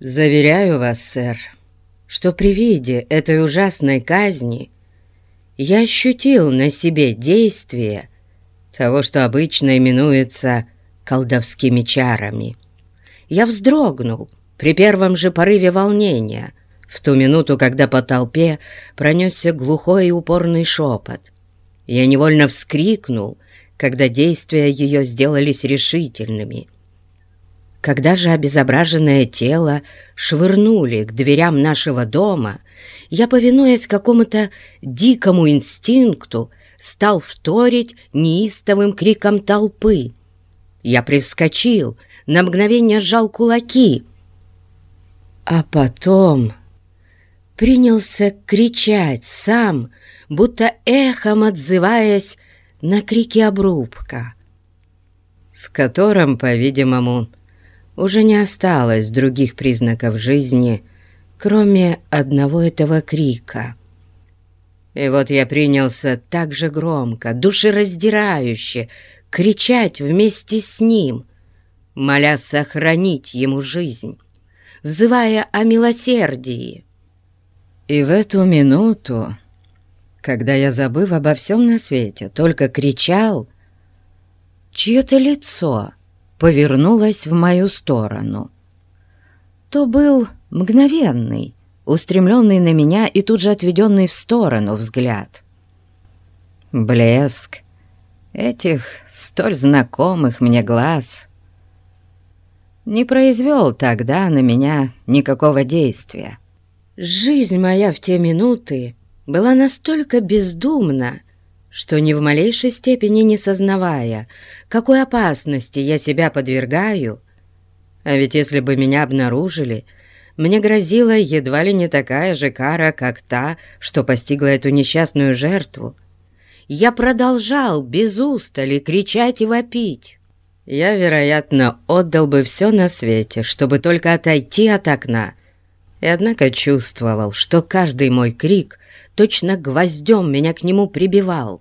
«Заверяю вас, сэр, что при виде этой ужасной казни я ощутил на себе действие того, что обычно именуется колдовскими чарами. Я вздрогнул при первом же порыве волнения, в ту минуту, когда по толпе пронесся глухой и упорный шепот. Я невольно вскрикнул, когда действия ее сделались решительными. Когда же обезображенное тело швырнули к дверям нашего дома, я, повинуясь какому-то дикому инстинкту, стал вторить неистовым криком толпы. Я привскочил, на мгновение сжал кулаки, а потом принялся кричать сам, будто эхом отзываясь на крики обрубка, в котором, по-видимому, уже не осталось других признаков жизни, кроме одного этого крика. И вот я принялся так же громко, душераздирающе кричать вместе с ним, моля сохранить ему жизнь, взывая о милосердии. И в эту минуту, когда я, забыв обо всем на свете, только кричал, чье-то лицо — повернулась в мою сторону. То был мгновенный, устремленный на меня и тут же отведенный в сторону взгляд. Блеск этих столь знакомых мне глаз не произвел тогда на меня никакого действия. Жизнь моя в те минуты была настолько бездумна, что ни в малейшей степени не сознавая, какой опасности я себя подвергаю, а ведь если бы меня обнаружили, мне грозила едва ли не такая же кара, как та, что постигла эту несчастную жертву. Я продолжал без устали кричать и вопить. Я, вероятно, отдал бы все на свете, чтобы только отойти от окна, и однако чувствовал, что каждый мой крик точно гвоздем меня к нему прибивал.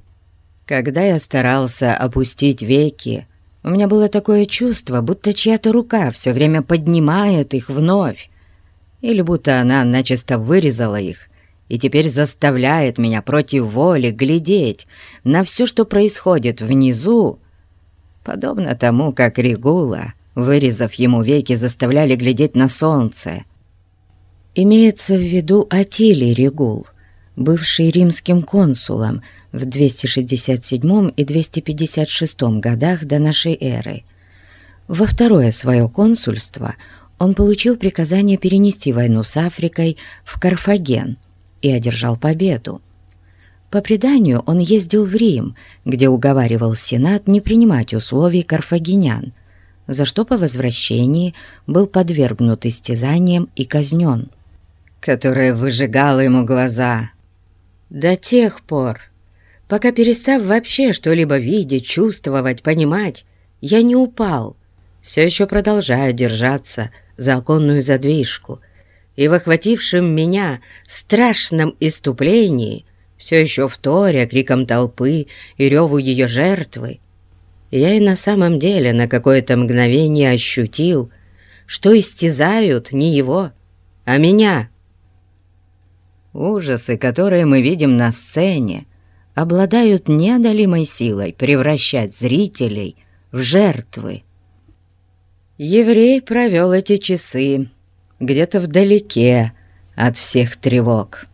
Когда я старался опустить веки, у меня было такое чувство, будто чья-то рука все время поднимает их вновь, или будто она начисто вырезала их и теперь заставляет меня против воли глядеть на все, что происходит внизу, подобно тому, как Регула, вырезав ему веки, заставляли глядеть на солнце. Имеется в виду Атилий Регул, бывший римским консулом, в 267 и 256 годах до нашей эры. Во второе свое консульство он получил приказание перенести войну с Африкой в Карфаген и одержал победу. По преданию он ездил в Рим, где уговаривал Сенат не принимать условий карфагенян, за что по возвращении был подвергнут истязаниям и казнен, которое выжигало ему глаза. До тех пор, пока перестав вообще что-либо видеть, чувствовать, понимать, я не упал, все еще продолжая держаться за оконную задвижку, и в охватившем меня страшном иступлении, все еще вторя криком толпы и реву ее жертвы, я и на самом деле на какое-то мгновение ощутил, что истязают не его, а меня. Ужасы, которые мы видим на сцене, обладают неодолимой силой превращать зрителей в жертвы. Еврей провел эти часы где-то вдалеке от всех тревог.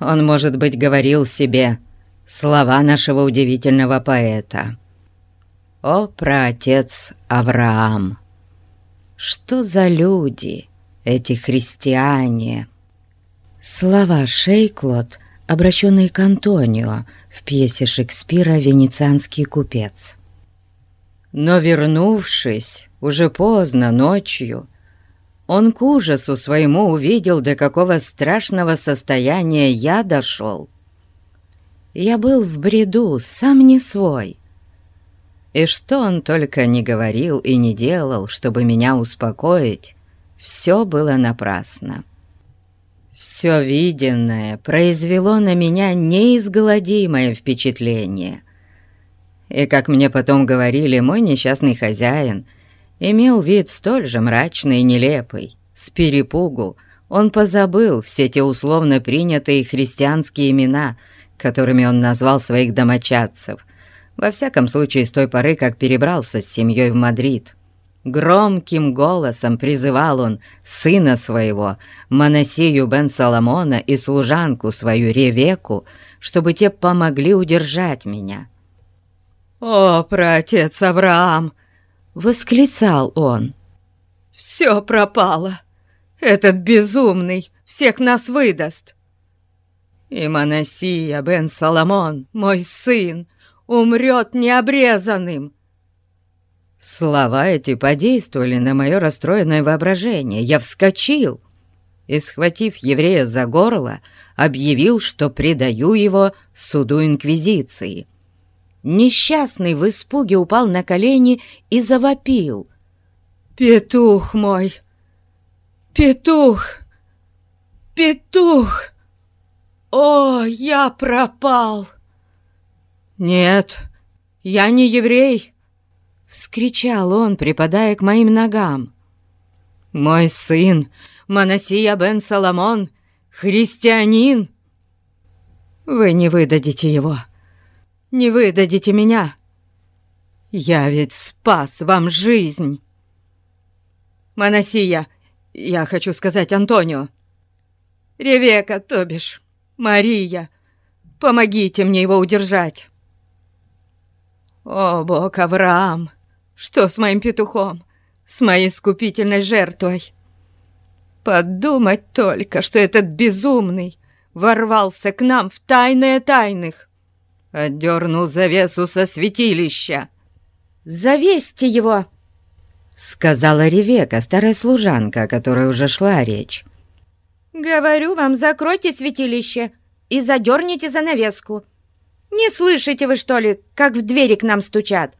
Он, может быть, говорил себе слова нашего удивительного поэта. «О, праотец Авраам! Что за люди эти христиане?» Слова Шейклот обращенный к Антонио в пьесе Шекспира «Венецианский купец». Но вернувшись уже поздно ночью, он к ужасу своему увидел, до какого страшного состояния я дошел. Я был в бреду, сам не свой. И что он только не говорил и не делал, чтобы меня успокоить, все было напрасно. Все виденное произвело на меня неизгладимое впечатление. И, как мне потом говорили, мой несчастный хозяин имел вид столь же мрачный и нелепый. С перепугу он позабыл все те условно принятые христианские имена, которыми он назвал своих домочадцев, во всяком случае с той поры, как перебрался с семьей в Мадрид. Громким голосом призывал он сына своего, Моносию бен Соломона и служанку свою Ревеку, чтобы те помогли удержать меня. «О, праотец Авраам!» — восклицал он. «Все пропало! Этот безумный всех нас выдаст! И Моносия бен Соломон, мой сын, умрет необрезанным!» Слова эти подействовали на мое расстроенное воображение. Я вскочил и, схватив еврея за горло, объявил, что предаю его суду Инквизиции. Несчастный в испуге упал на колени и завопил. «Петух мой! Петух! Петух! О, я пропал!» «Нет, я не еврей!» Вскричал он, припадая к моим ногам. «Мой сын, Манасия бен Соломон, христианин! Вы не выдадите его, не выдадите меня! Я ведь спас вам жизнь!» «Манасия, я хочу сказать Антонио, Ревека, то бишь, Мария, помогите мне его удержать!» «О, Бог Авраам!» Что с моим петухом? С моей скупительной жертвой? Подумать только, что этот безумный ворвался к нам в тайное тайных. Отдернул завесу со святилища. «Завесьте его!» Сказала Ревека, старая служанка, о которой уже шла речь. «Говорю вам, закройте святилище и задерните занавеску. Не слышите вы, что ли, как в двери к нам стучат?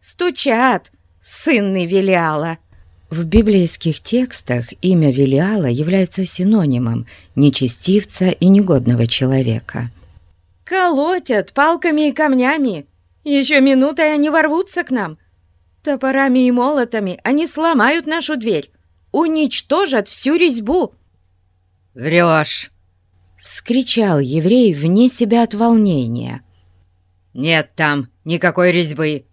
Стучат, сынны Велиала!» В библейских текстах имя Велиала является синонимом нечестивца и негодного человека. «Колотят палками и камнями. Еще минутой они ворвутся к нам. Топорами и молотами они сломают нашу дверь, уничтожат всю резьбу». «Врешь!» — вскричал еврей вне себя от волнения. «Нет там никакой резьбы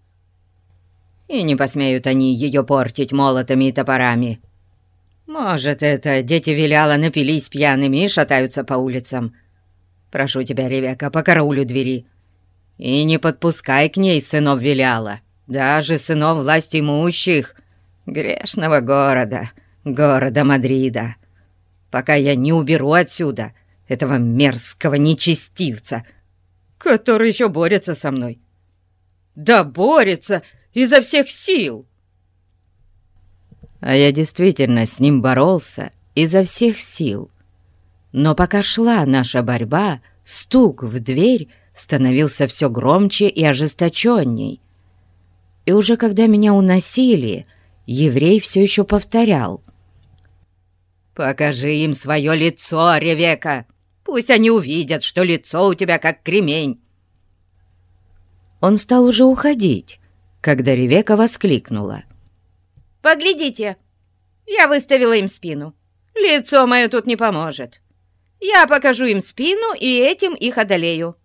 и не посмеют они ее портить молотами и топорами. Может, это дети Виляла напились пьяными и шатаются по улицам. Прошу тебя, Ревека, по караулю двери. И не подпускай к ней сынов Виляла, даже сынов власть имущих, грешного города, города Мадрида, пока я не уберу отсюда этого мерзкого нечестивца, который еще борется со мной. Да борется изо всех сил. А я действительно с ним боролся изо всех сил. Но пока шла наша борьба, стук в дверь становился все громче и ожесточенней. И уже когда меня уносили, еврей все еще повторял. «Покажи им свое лицо, Ревека! Пусть они увидят, что лицо у тебя как кремень!» Он стал уже уходить, когда Ревека воскликнула. «Поглядите, я выставила им спину. Лицо мое тут не поможет. Я покажу им спину и этим их одолею».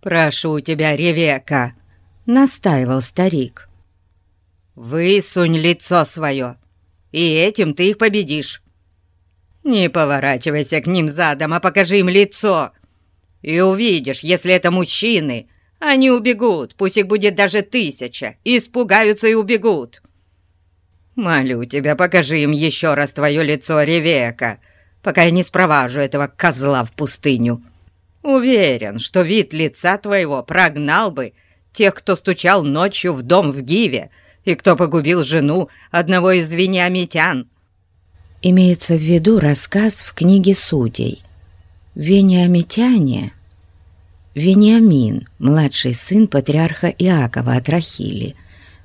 «Прошу тебя, Ревека», — настаивал старик. «Высунь лицо свое, и этим ты их победишь. Не поворачивайся к ним задом, а покажи им лицо. И увидишь, если это мужчины, они убегут, пусть их будет даже тысяча, испугаются и убегут. Молю тебя, покажи им еще раз твое лицо, Ревека, пока я не спроважу этого козла в пустыню. Уверен, что вид лица твоего прогнал бы тех, кто стучал ночью в дом в Гиве и кто погубил жену одного из вениамитян. Имеется в виду рассказ в книге судей. Вениамитяне Вениамин, младший сын патриарха Иакова от Рахили.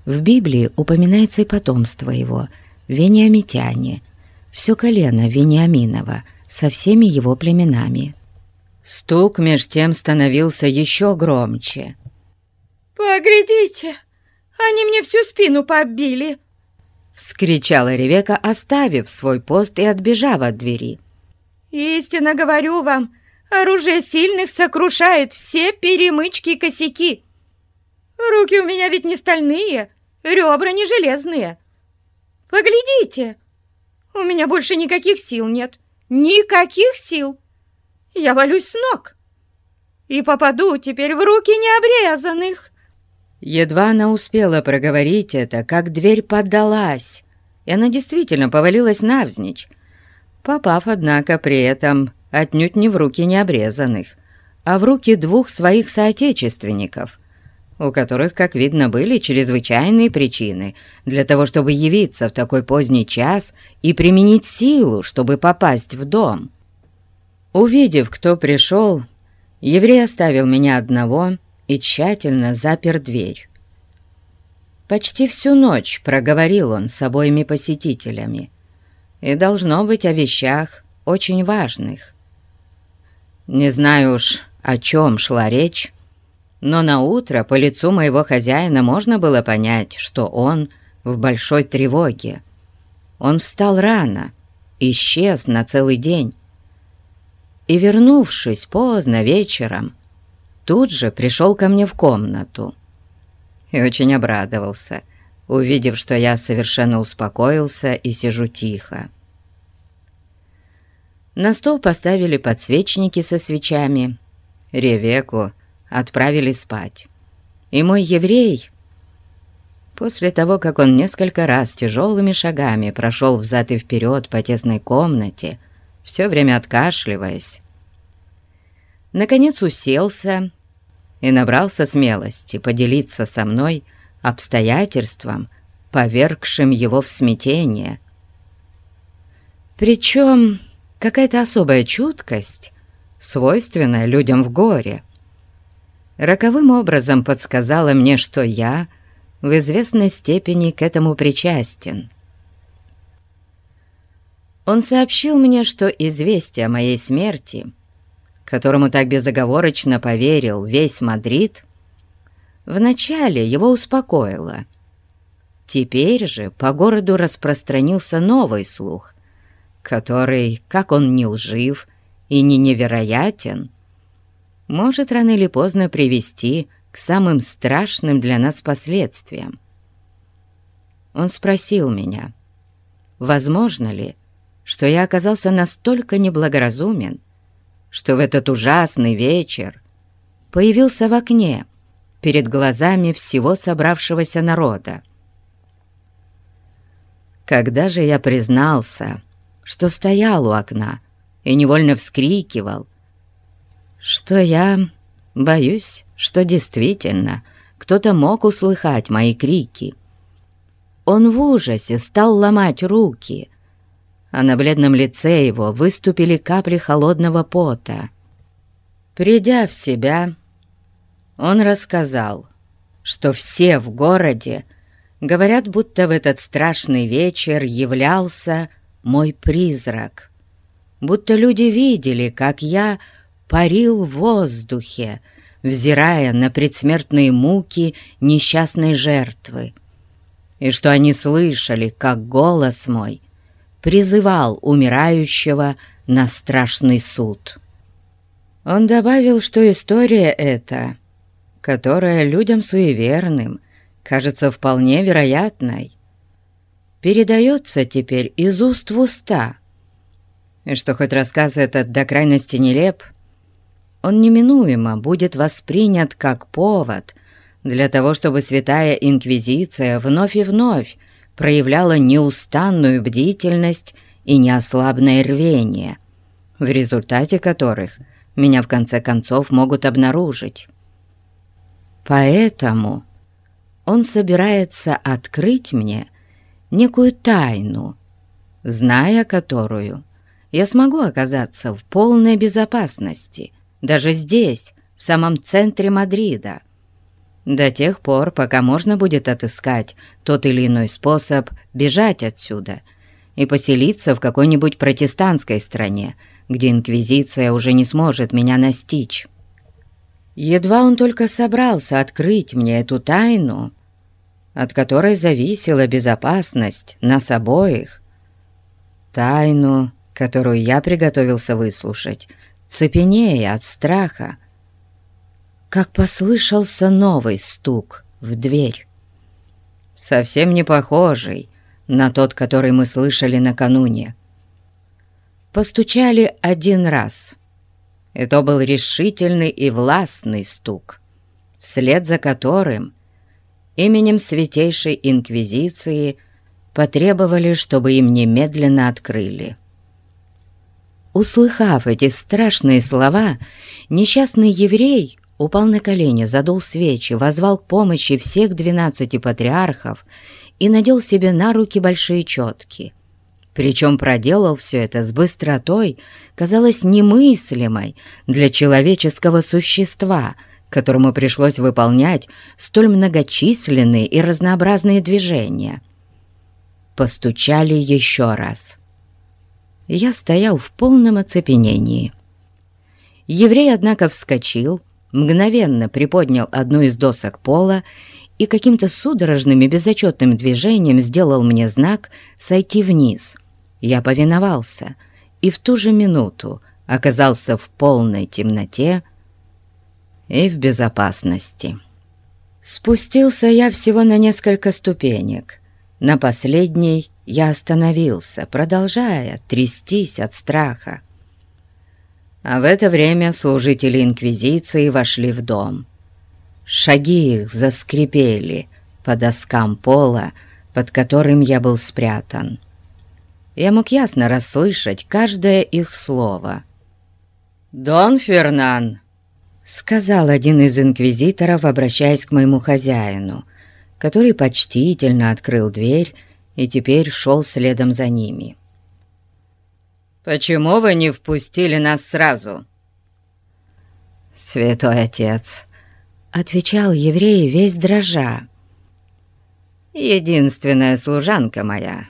В Библии упоминается и потомство его, Вениамитяне, все колено Вениаминова со всеми его племенами. Стук меж тем становился еще громче. «Поглядите, они мне всю спину побили!» — вскричала Ревека, оставив свой пост и отбежав от двери. «Истинно говорю вам, оружие сильных сокрушает все перемычки и косяки. Руки у меня ведь не стальные, ребра не железные. Поглядите, у меня больше никаких сил нет, никаких сил. Я валюсь с ног и попаду теперь в руки необрезанных». Едва она успела проговорить это, как дверь поддалась, и она действительно повалилась навзничь, попав, однако, при этом отнюдь не в руки необрезанных, а в руки двух своих соотечественников, у которых, как видно, были чрезвычайные причины для того, чтобы явиться в такой поздний час и применить силу, чтобы попасть в дом. Увидев, кто пришел, еврей оставил меня одного и тщательно запер дверь. Почти всю ночь проговорил он с обоими посетителями, и должно быть о вещах очень важных. Не знаю уж, о чем шла речь, но на утро по лицу моего хозяина можно было понять, что он в большой тревоге. Он встал рано, исчез на целый день, и, вернувшись поздно вечером, тут же пришел ко мне в комнату и очень обрадовался, увидев, что я совершенно успокоился и сижу тихо. На стол поставили подсвечники со свечами. Ревеку отправили спать. И мой еврей, после того, как он несколько раз тяжелыми шагами прошел взад и вперед по тесной комнате, все время откашливаясь, наконец уселся и набрался смелости поделиться со мной обстоятельством, повергшим его в смятение. Причем какая-то особая чуткость, свойственная людям в горе, роковым образом подсказала мне, что я в известной степени к этому причастен. Он сообщил мне, что известие о моей смерти — которому так безоговорочно поверил весь Мадрид, вначале его успокоило. Теперь же по городу распространился новый слух, который, как он не лжив и не невероятен, может рано или поздно привести к самым страшным для нас последствиям. Он спросил меня, возможно ли, что я оказался настолько неблагоразумен, что в этот ужасный вечер появился в окне перед глазами всего собравшегося народа. Когда же я признался, что стоял у окна и невольно вскрикивал, что я боюсь, что действительно кто-то мог услыхать мои крики, он в ужасе стал ломать руки — а на бледном лице его выступили капли холодного пота. Придя в себя, он рассказал, что все в городе говорят, будто в этот страшный вечер являлся мой призрак, будто люди видели, как я парил в воздухе, взирая на предсмертные муки несчастной жертвы, и что они слышали, как голос мой — призывал умирающего на страшный суд. Он добавил, что история эта, которая людям суеверным кажется вполне вероятной, передается теперь из уст в уста, и что хоть рассказ этот до крайности нелеп, он неминуемо будет воспринят как повод для того, чтобы Святая Инквизиция вновь и вновь проявляла неустанную бдительность и неослабное рвение, в результате которых меня в конце концов могут обнаружить. Поэтому он собирается открыть мне некую тайну, зная которую я смогу оказаться в полной безопасности, даже здесь, в самом центре Мадрида, до тех пор, пока можно будет отыскать тот или иной способ бежать отсюда и поселиться в какой-нибудь протестантской стране, где Инквизиция уже не сможет меня настичь. Едва он только собрался открыть мне эту тайну, от которой зависела безопасность нас обоих, тайну, которую я приготовился выслушать, цепенея от страха, как послышался новый стук в дверь, совсем не похожий на тот, который мы слышали накануне. Постучали один раз, и то был решительный и властный стук, вслед за которым именем Святейшей Инквизиции потребовали, чтобы им немедленно открыли. Услыхав эти страшные слова, несчастный еврей упал на колени, задул свечи, возвал к помощи всех двенадцати патриархов и надел себе на руки большие четки. Причем проделал все это с быстротой, казалось немыслимой для человеческого существа, которому пришлось выполнять столь многочисленные и разнообразные движения. Постучали еще раз. Я стоял в полном оцепенении. Еврей, однако, вскочил, мгновенно приподнял одну из досок пола и каким-то судорожным и безотчетным движением сделал мне знак сойти вниз. Я повиновался и в ту же минуту оказался в полной темноте и в безопасности. Спустился я всего на несколько ступенек. На последней я остановился, продолжая трястись от страха. А в это время служители Инквизиции вошли в дом. Шаги их заскрипели по доскам пола, под которым я был спрятан. Я мог ясно расслышать каждое их слово. «Дон Фернан!» — сказал один из инквизиторов, обращаясь к моему хозяину, который почтительно открыл дверь и теперь шел следом за ними. Почему вы не впустили нас сразу?» «Святой отец», — отвечал еврей весь дрожа. «Единственная служанка моя,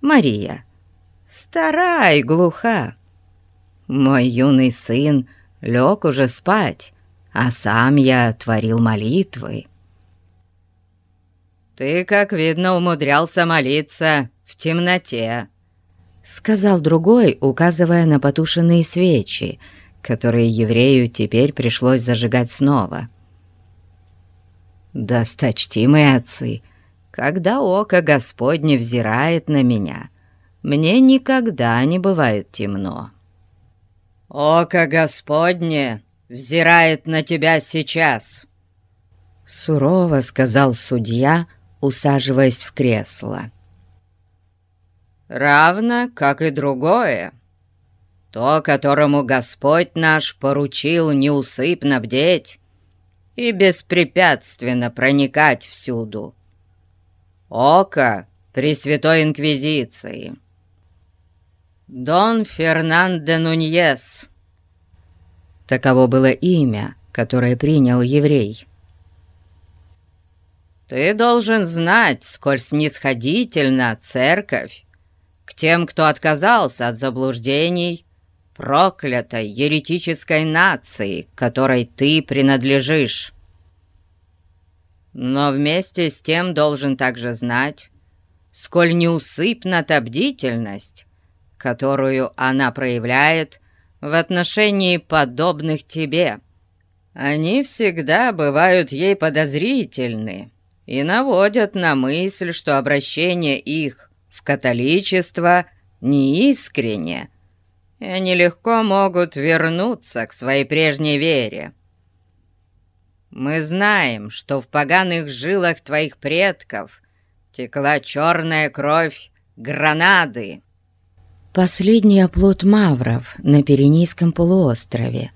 Мария, стара и глуха. Мой юный сын лег уже спать, а сам я творил молитвы». «Ты, как видно, умудрялся молиться в темноте», — сказал другой, указывая на потушенные свечи, которые еврею теперь пришлось зажигать снова. «Досточтимые отцы, когда око Господне взирает на меня, мне никогда не бывает темно». «Око Господне взирает на тебя сейчас», — сурово сказал судья, усаживаясь в кресло равно как и другое. То, которому Господь наш поручил неусыпно бдеть и беспрепятственно проникать всюду. Око Пресвятой Инквизиции. Дон Фернандо Нуньес. Таково было имя, которое принял еврей. Ты должен знать, сколь снисходительно церковь к тем, кто отказался от заблуждений проклятой еретической нации, которой ты принадлежишь. Но вместе с тем должен также знать, сколь неусыпна та бдительность, которую она проявляет в отношении подобных тебе. Они всегда бывают ей подозрительны и наводят на мысль, что обращение их в католичество неискренне, и они легко могут вернуться к своей прежней вере. Мы знаем, что в поганых жилах твоих предков текла черная кровь гранады. Последний оплот мавров на Пиренейском полуострове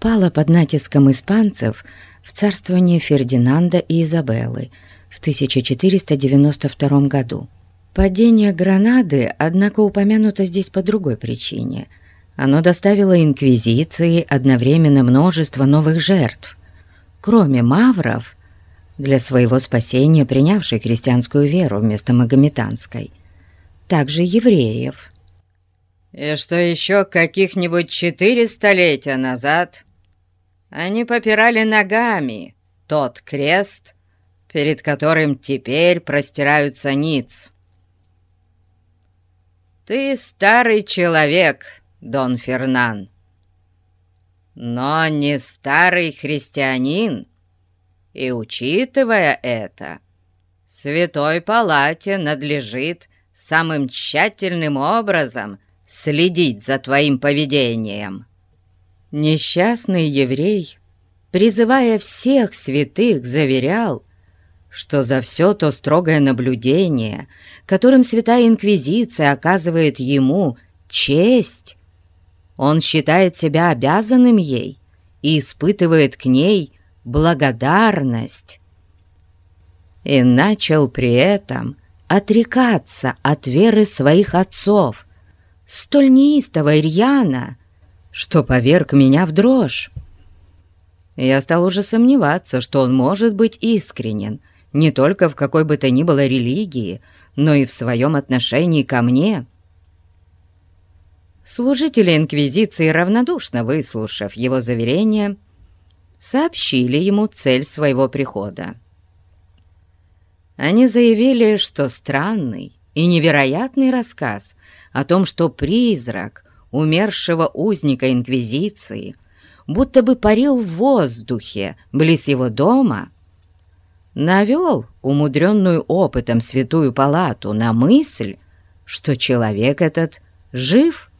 пала под натиском испанцев в царствование Фердинанда и Изабеллы в 1492 году. Падение гранады, однако, упомянуто здесь по другой причине. Оно доставило Инквизиции одновременно множество новых жертв. Кроме мавров, для своего спасения принявшей христианскую веру вместо магометанской, также евреев. И что еще каких-нибудь четыре столетия назад? Они попирали ногами тот крест, перед которым теперь простираются ниц. Ты старый человек, Дон Фернан, но не старый христианин, и, учитывая это, Святой Палате надлежит самым тщательным образом следить за твоим поведением». Несчастный еврей, призывая всех святых, заверял, что за все то строгое наблюдение, которым Святая Инквизиция оказывает ему честь, он считает себя обязанным ей и испытывает к ней благодарность. И начал при этом отрекаться от веры своих отцов, столь неистово и рьяно, что поверг меня в дрожь. Я стал уже сомневаться, что он может быть искренен не только в какой бы то ни было религии, но и в своем отношении ко мне. Служители Инквизиции, равнодушно выслушав его заверение, сообщили ему цель своего прихода. Они заявили, что странный и невероятный рассказ о том, что призрак умершего узника Инквизиции будто бы парил в воздухе близ его дома, навел умудренную опытом святую палату на мысль, что человек этот жив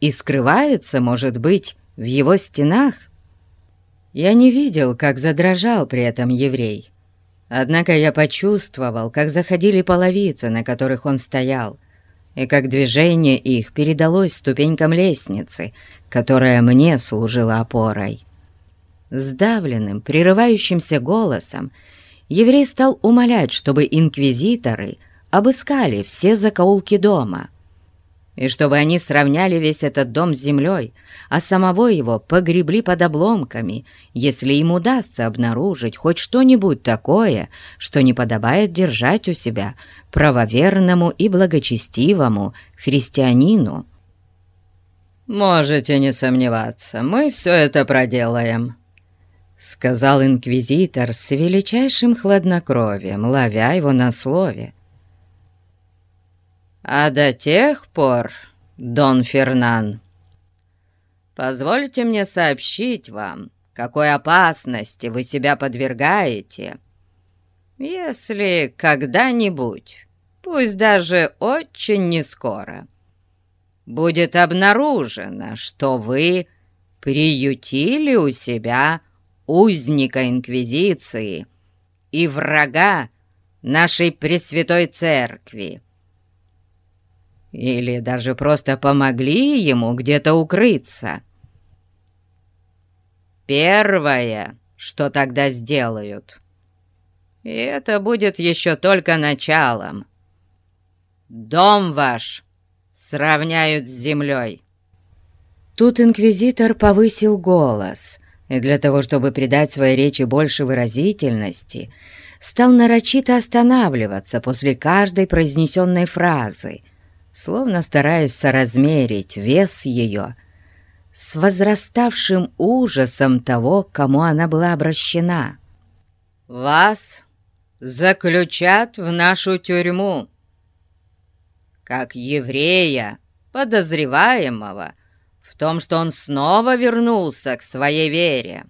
и скрывается, может быть, в его стенах. Я не видел, как задрожал при этом еврей, Однако я почувствовал, как заходили половицы, на которых он стоял, и как движение их передалось ступенькам лестницы, которая мне служила опорой. Сдавленным, прерывающимся голосом еврей стал умолять, чтобы инквизиторы обыскали все закоулки дома — и чтобы они сравняли весь этот дом с землей, а самого его погребли под обломками, если им удастся обнаружить хоть что-нибудь такое, что не подобает держать у себя правоверному и благочестивому христианину. «Можете не сомневаться, мы все это проделаем», — сказал инквизитор с величайшим хладнокровием, ловя его на слове. А до тех пор, Дон Фернан, позвольте мне сообщить вам, какой опасности вы себя подвергаете, если когда-нибудь, пусть даже очень нескоро, будет обнаружено, что вы приютили у себя узника Инквизиции и врага нашей Пресвятой Церкви, или даже просто помогли ему где-то укрыться. Первое, что тогда сделают, и это будет еще только началом, дом ваш сравняют с землей. Тут инквизитор повысил голос, и для того, чтобы придать своей речи больше выразительности, стал нарочито останавливаться после каждой произнесенной фразы — словно стараясь соразмерить вес ее с возраставшим ужасом того, кому она была обращена. «Вас заключат в нашу тюрьму, как еврея, подозреваемого в том, что он снова вернулся к своей вере.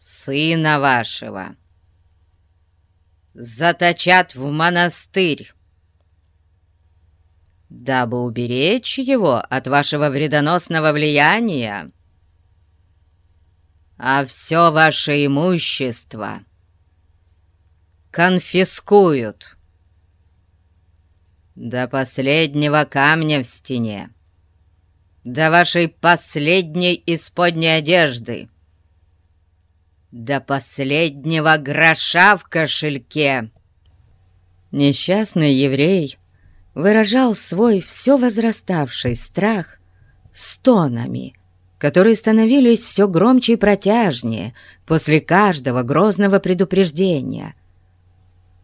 Сына вашего заточат в монастырь, дабы уберечь его от вашего вредоносного влияния. А все ваше имущество конфискуют до последнего камня в стене, до вашей последней исподней одежды, до последнего гроша в кошельке. Несчастный еврей выражал свой все возраставший страх стонами, которые становились все громче и протяжнее после каждого грозного предупреждения.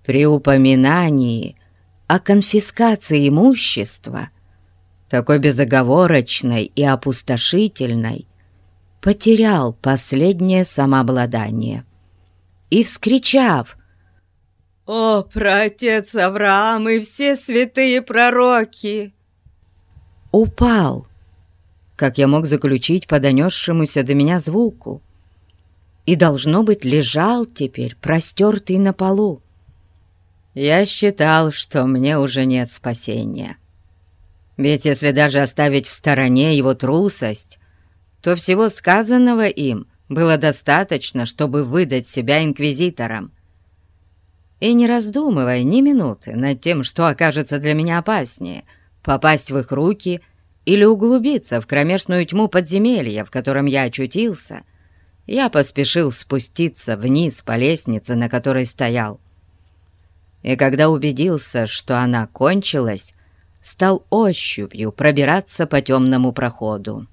При упоминании о конфискации имущества, такой безоговорочной и опустошительной, потерял последнее самообладание. и вскричав «О, праотец Авраам и все святые пророки!» упал, как я мог заключить по донесшемуся до меня звуку, и, должно быть, лежал теперь простертый на полу. Я считал, что мне уже нет спасения. Ведь если даже оставить в стороне его трусость, то всего сказанного им было достаточно, чтобы выдать себя инквизиторам. И не раздумывая ни минуты над тем, что окажется для меня опаснее, попасть в их руки или углубиться в кромешную тьму подземелья, в котором я очутился, я поспешил спуститься вниз по лестнице, на которой стоял. И когда убедился, что она кончилась, стал ощупью пробираться по темному проходу.